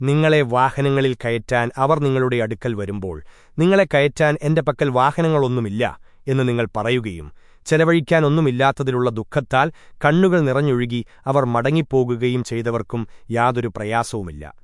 നിങ്ങളെ വാഹനങ്ങളിൽ കയറ്റാൻ അവർ നിങ്ങളുടെ അടുക്കൽ വരുമ്പോൾ നിങ്ങളെ കയറ്റാൻ എന്റെ പക്കൽ വാഹനങ്ങളൊന്നുമില്ല എന്ന് നിങ്ങൾ പറയുകയും ചെലവഴിക്കാനൊന്നുമില്ലാത്തതിലുള്ള ദുഃഖത്താൽ കണ്ണുകൾ നിറഞ്ഞൊഴുകി അവർ മടങ്ങിപ്പോകുകയും ചെയ്തവർക്കും യാതൊരു പ്രയാസവുമില്ല.